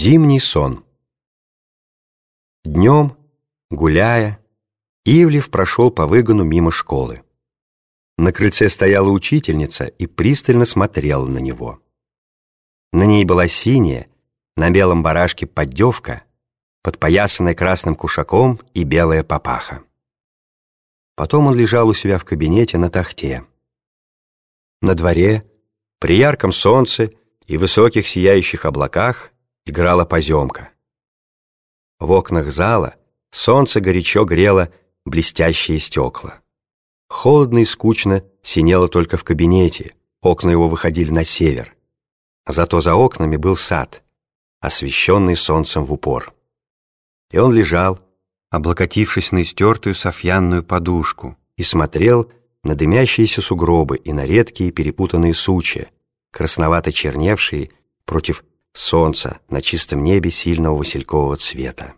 Зимний сон. Днем, гуляя, Ивлев прошел по выгону мимо школы. На крыльце стояла учительница и пристально смотрела на него. На ней была синяя, на белом барашке поддевка, подпоясанная красным кушаком и белая папаха. Потом он лежал у себя в кабинете на тахте. На дворе, при ярком солнце и высоких сияющих облаках, играла поземка. В окнах зала солнце горячо грело блестящие стекла. Холодно и скучно синело только в кабинете, окна его выходили на север. Зато за окнами был сад, освещенный солнцем в упор. И он лежал, облокотившись на истертую софьянную подушку, и смотрел на дымящиеся сугробы и на редкие перепутанные сучья, красновато черневшие против солнца на чистом небе сильного василькового цвета.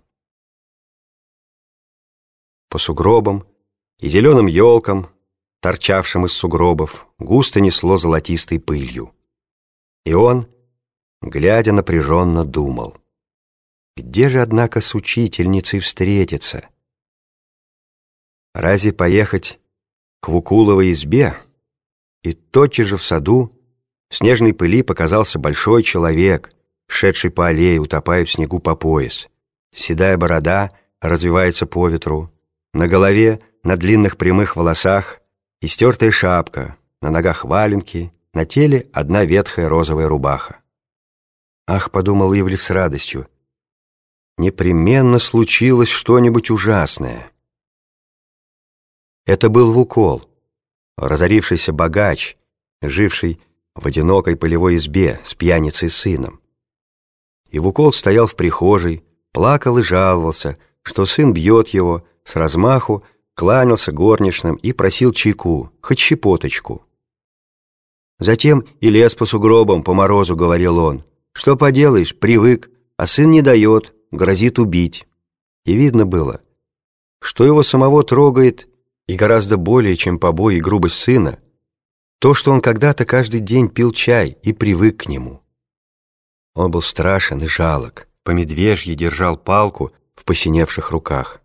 По сугробам и зеленым елкам, торчавшим из сугробов, густо несло золотистой пылью. И он, глядя напряженно, думал, где же, однако, с учительницей встретиться? Разве поехать к Вукуловой избе? И тотчас же в саду в снежной пыли показался большой человек — шедший по аллее, утопая в снегу по пояс. Седая борода развивается по ветру. На голове, на длинных прямых волосах, истертая шапка, на ногах валенки, на теле одна ветхая розовая рубаха. «Ах», — подумал Ивлев с радостью, — «непременно случилось что-нибудь ужасное». Это был Вукол, разорившийся богач, живший в одинокой полевой избе с пьяницей сыном. И Вукол стоял в прихожей, плакал и жаловался, что сын бьет его, с размаху, кланялся горничным и просил чайку, хоть щепоточку. Затем и лез по сугробам, по морозу, говорил он. Что поделаешь, привык, а сын не дает, грозит убить. И видно было, что его самого трогает и гораздо более, чем побои и грубость сына, то, что он когда-то каждый день пил чай и привык к нему. Он был страшен и жалок, по медвежье держал палку в посиневших руках.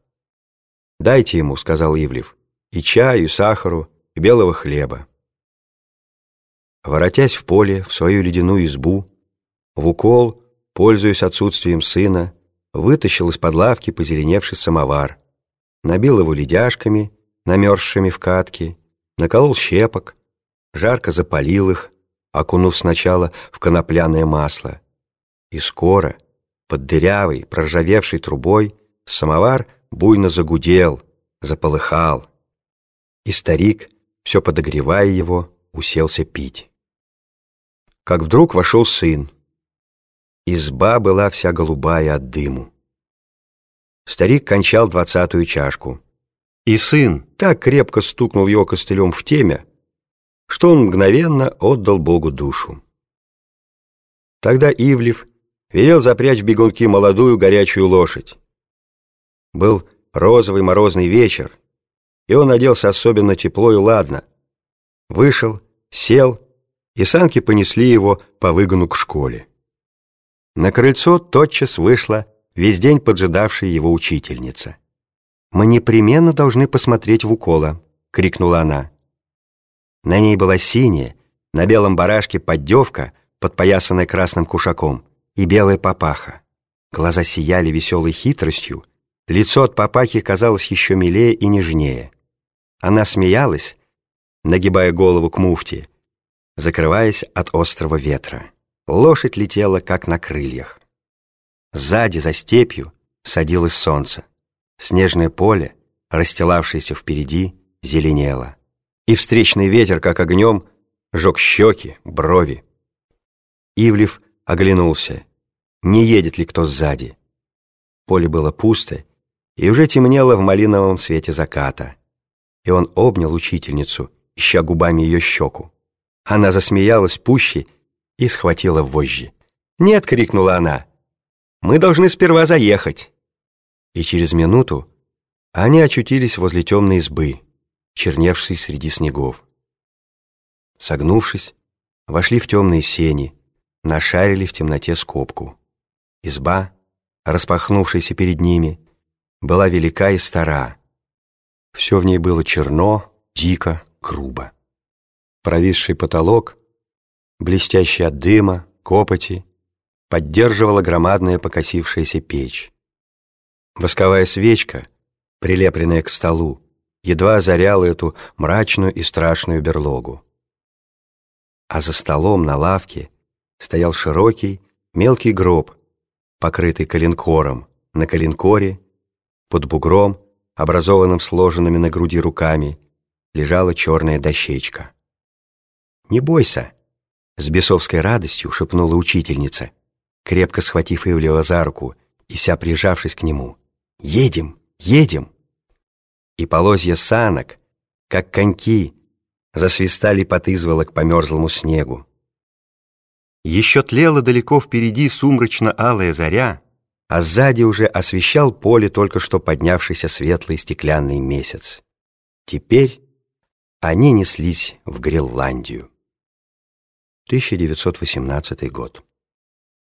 «Дайте ему», — сказал Ивлев, — «и чаю, и сахару, и белого хлеба». Воротясь в поле, в свою ледяную избу, в укол, пользуясь отсутствием сына, вытащил из-под лавки позеленевший самовар, набил его ледяшками, намерзшими в катке, наколол щепок, жарко запалил их, окунув сначала в конопляное масло, и скоро, под дырявой, проржавевшей трубой, самовар буйно загудел, заполыхал. И старик, все подогревая его, уселся пить. Как вдруг вошел сын. Изба была вся голубая от дыму. Старик кончал двадцатую чашку. И сын так крепко стукнул его костылем в темя, что он мгновенно отдал Богу душу. Тогда Ивлев велел запрячь в бегунки молодую горячую лошадь. Был розовый морозный вечер, и он оделся особенно тепло и ладно. Вышел, сел, и санки понесли его по выгону к школе. На крыльцо тотчас вышла весь день поджидавшая его учительница. «Мы непременно должны посмотреть в укола», — крикнула она. На ней была синяя, на белом барашке поддевка, подпоясанная красным кушаком — и белая папаха. Глаза сияли веселой хитростью, лицо от папахи казалось еще милее и нежнее. Она смеялась, нагибая голову к муфте, закрываясь от острого ветра. Лошадь летела, как на крыльях. Сзади, за степью, садилось солнце. Снежное поле, расстилавшееся впереди, зеленело. И встречный ветер, как огнем, жег щеки, брови. Ивлев оглянулся, не едет ли кто сзади. Поле было пусто, и уже темнело в малиновом свете заката. И он обнял учительницу, ища губами ее щеку. Она засмеялась пуще и схватила вожжи. «Нет!» — крикнула она. «Мы должны сперва заехать!» И через минуту они очутились возле темной избы, черневшей среди снегов. Согнувшись, вошли в темные сени, нашарили в темноте скобку. Изба, распахнувшаяся перед ними, была велика и стара. Все в ней было черно, дико, грубо. Провисший потолок, блестящий от дыма, копоти, поддерживала громадная покосившаяся печь. Восковая свечка, прилепленная к столу, едва озаряла эту мрачную и страшную берлогу. А за столом на лавке стоял широкий, мелкий гроб, покрытый коленкором, на коленкоре, под бугром, образованным сложенными на груди руками, лежала черная дощечка. «Не бойся!» — с бесовской радостью шепнула учительница, крепко схватив Ивлева за руку и вся прижавшись к нему. «Едем! Едем!» И полозья санок, как коньки, засвистали под изволок по мерзлому снегу. Еще тлела далеко впереди сумрачно-алая заря, а сзади уже освещал поле только что поднявшийся светлый стеклянный месяц. Теперь они неслись в Гренландию. 1918 год.